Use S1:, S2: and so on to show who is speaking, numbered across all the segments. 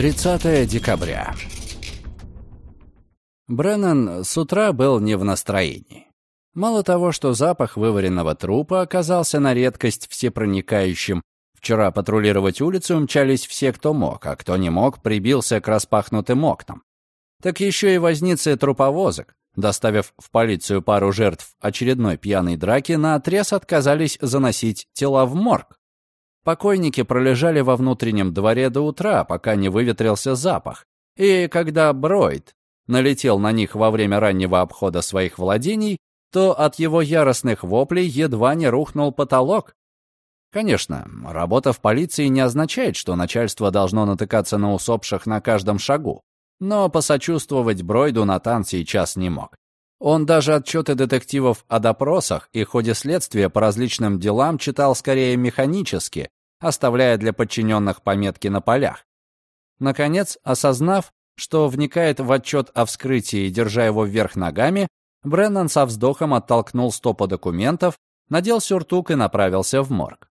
S1: 30 декабря. Бреннан с утра был не в настроении. Мало того, что запах вываренного трупа оказался на редкость всепроникающим, вчера патрулировать улицу мчались все, кто мог, а кто не мог, прибился к распахнутым окнам. Так еще и возницы труповозок, доставив в полицию пару жертв очередной пьяной драки, на отрез отказались заносить тела в морг. Покойники пролежали во внутреннем дворе до утра, пока не выветрился запах. И когда Бройд налетел на них во время раннего обхода своих владений, то от его яростных воплей едва не рухнул потолок. Конечно, работа в полиции не означает, что начальство должно натыкаться на усопших на каждом шагу. Но посочувствовать Бройду Натан сейчас не мог. Он даже отчеты детективов о допросах и ходе следствия по различным делам читал скорее механически, оставляя для подчиненных пометки на полях. Наконец, осознав, что вникает в отчет о вскрытии, держа его вверх ногами, Бреннан со вздохом оттолкнул стопу документов, надел сюртук и направился в морг.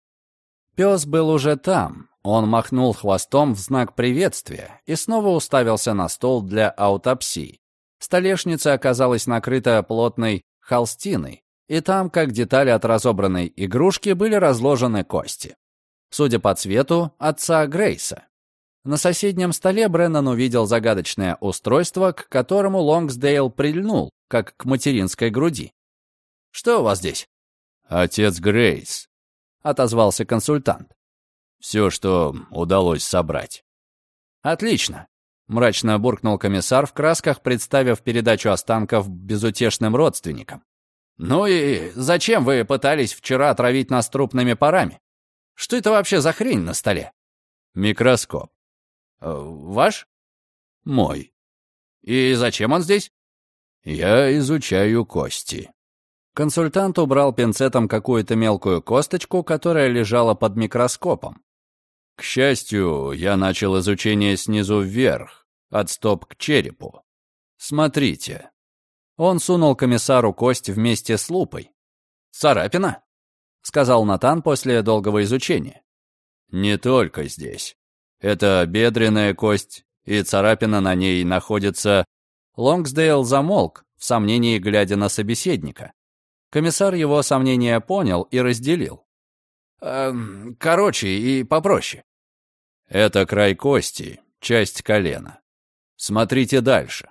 S1: Пес был уже там. Он махнул хвостом в знак приветствия и снова уставился на стол для аутопсии. Столешница оказалась накрыта плотной холстиной, и там, как детали от разобранной игрушки, были разложены кости. Судя по цвету, отца Грейса. На соседнем столе Бреннан увидел загадочное устройство, к которому Лонгсдейл прильнул, как к материнской груди. «Что у вас здесь?»
S2: «Отец Грейс», — отозвался консультант. «Все, что удалось собрать».
S1: «Отлично. Мрачно буркнул комиссар в красках, представив передачу останков безутешным родственникам. «Ну и зачем вы пытались вчера отравить нас трупными парами? Что это вообще за хрень на столе?»
S2: «Микроскоп».
S1: Э, «Ваш?»
S2: «Мой».
S1: «И зачем он здесь?»
S2: «Я изучаю кости».
S1: Консультант убрал пинцетом какую-то мелкую косточку, которая лежала под микроскопом.
S2: К счастью, я начал изучение снизу вверх, от стоп к черепу. Смотрите.
S1: Он сунул комиссару кость вместе с лупой. «Царапина?» — сказал Натан после долгого изучения.
S2: «Не только здесь. Это бедренная кость, и царапина на ней находится...»
S1: Лонгсдейл замолк, в сомнении глядя на собеседника. Комиссар его сомнения понял и разделил. Эм, короче и попроще.
S2: Это край кости, часть колена. Смотрите дальше.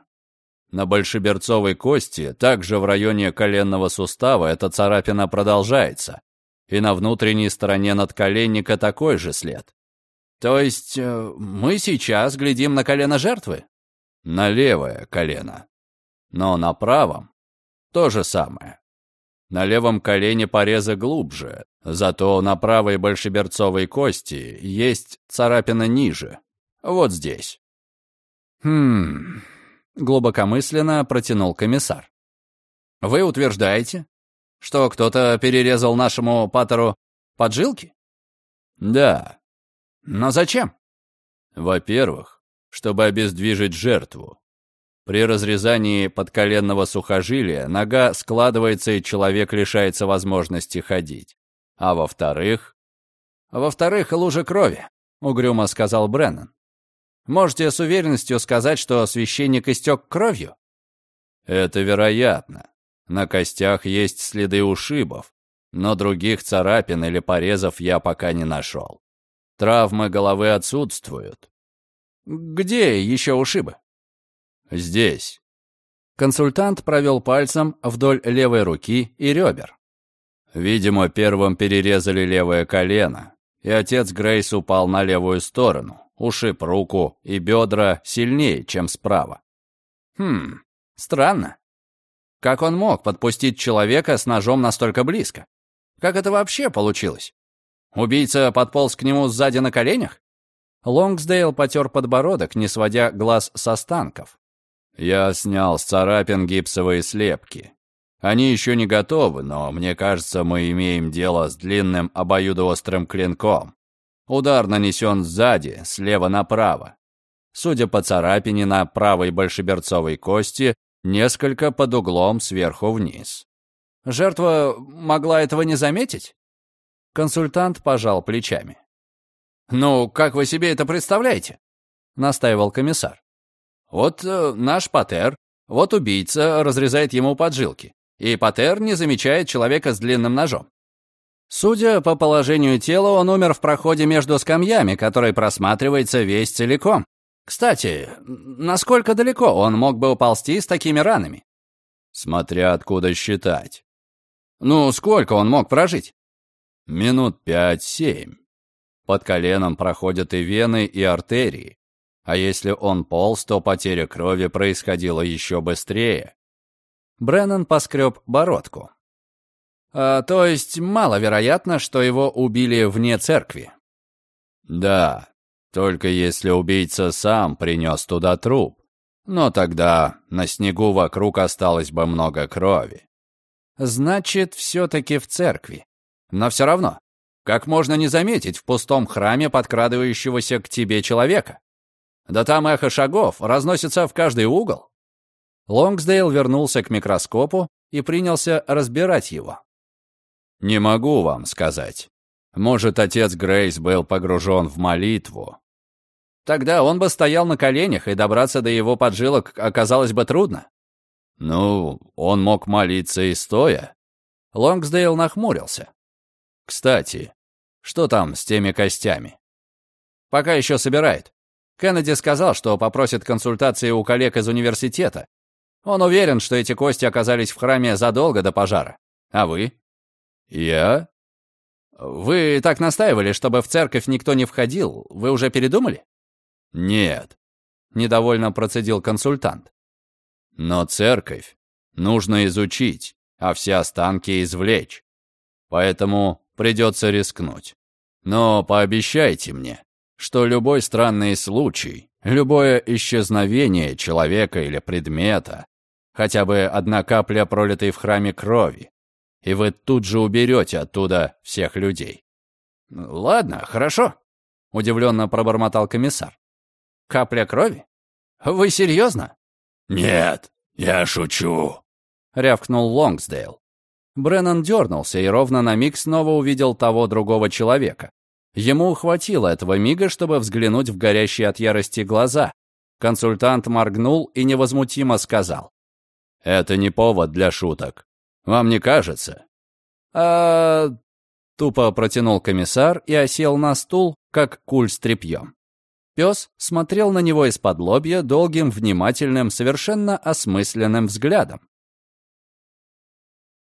S2: На большеберцовой кости, также в районе коленного сустава, эта царапина продолжается. И на внутренней стороне надколенника такой же след.
S1: То есть э, мы сейчас глядим на колено жертвы?
S2: На левое колено. Но на правом то же самое. На левом колене порезы глубже, зато на правой большеберцовой кости есть царапина ниже. Вот здесь.
S1: Хм... Глубокомысленно протянул комиссар. Вы утверждаете, что кто-то перерезал нашему патеру поджилки?
S2: Да.
S1: Но зачем?
S2: Во-первых, чтобы обездвижить жертву. При разрезании подколенного сухожилия нога складывается, и человек лишается возможности ходить. А во-вторых...
S1: «Во-вторых, лужа крови», — угрюмо сказал Бреннан. «Можете с уверенностью сказать, что священник истек кровью?»
S2: «Это вероятно. На костях есть следы ушибов, но других царапин или порезов я пока не нашел. Травмы головы отсутствуют».
S1: «Где еще ушибы?»
S2: Здесь».
S1: Консультант провел пальцем вдоль левой руки и ребер.
S2: Видимо, первым перерезали левое колено, и отец Грейс упал на левую сторону, ушиб руку и бедра сильнее, чем справа.
S1: Хм, странно. Как он мог подпустить человека с ножом настолько близко? Как это вообще получилось? Убийца подполз к нему сзади на коленях? Лонгсдейл потер подбородок, не сводя глаз с останков.
S2: Я снял с царапин гипсовые слепки. Они еще не готовы, но мне кажется, мы имеем дело с длинным обоюдоострым клинком. Удар нанесен сзади, слева направо. Судя по царапине на правой большеберцовой кости, несколько под углом сверху вниз.
S1: Жертва могла этого не заметить? Консультант пожал плечами. «Ну, как вы себе это представляете?» — настаивал комиссар. «Вот э, наш Патер, вот убийца разрезает ему поджилки, и Патер не замечает человека с длинным ножом. Судя по положению тела, он умер в проходе между скамьями, который просматривается весь целиком. Кстати, насколько далеко он мог бы уползти с такими ранами?
S2: Смотря откуда считать.
S1: Ну, сколько он мог прожить?
S2: Минут пять-семь. Под коленом проходят и вены, и артерии. А если он полз, то потеря крови происходила еще быстрее.
S1: Бреннан поскреб бородку. А, то есть маловероятно, что его убили вне церкви.
S2: Да, только если убийца сам принес туда труп. Но тогда на снегу вокруг осталось бы много крови.
S1: Значит, все-таки в церкви. Но все равно, как можно не заметить в пустом храме подкрадывающегося к тебе человека? Да там эхо шагов разносится в каждый угол. Лонгсдейл вернулся к микроскопу и принялся разбирать его.
S2: «Не могу вам сказать. Может, отец Грейс был погружен в молитву,
S1: Тогда он бы стоял на коленях, и добраться до его поджилок оказалось бы трудно.
S2: Ну, он мог молиться и стоя.
S1: Лонгсдейл нахмурился.
S2: Кстати, что там с теми костями?
S1: Пока еще собирает. Кеннеди сказал, что попросит консультации у коллег из университета. Он уверен, что эти кости оказались в храме задолго до пожара. А вы?
S2: Я?
S1: Вы так настаивали, чтобы в церковь никто не входил. Вы уже передумали?
S2: «Нет», —
S1: недовольно процедил консультант.
S2: «Но церковь нужно изучить, а все останки извлечь. Поэтому придется рискнуть. Но пообещайте мне, что любой странный случай, любое исчезновение человека или предмета, хотя бы одна капля пролитой в храме крови, и вы тут же уберете оттуда всех людей».
S1: «Ладно, хорошо», — удивленно пробормотал комиссар. Капля крови? Вы серьезно?
S2: Нет, я шучу,
S1: рявкнул Лонгсдейл. Бреннан дернулся и ровно на миг снова увидел того другого человека. Ему хватило этого мига, чтобы взглянуть в горящие от ярости глаза. Консультант моргнул и невозмутимо сказал.
S2: «Это не повод для шуток. Вам не кажется?»
S1: «А...» Тупо протянул комиссар и осел на стул, как куль с тряпьем. Пес смотрел на него из-под лобья долгим, внимательным, совершенно осмысленным взглядом.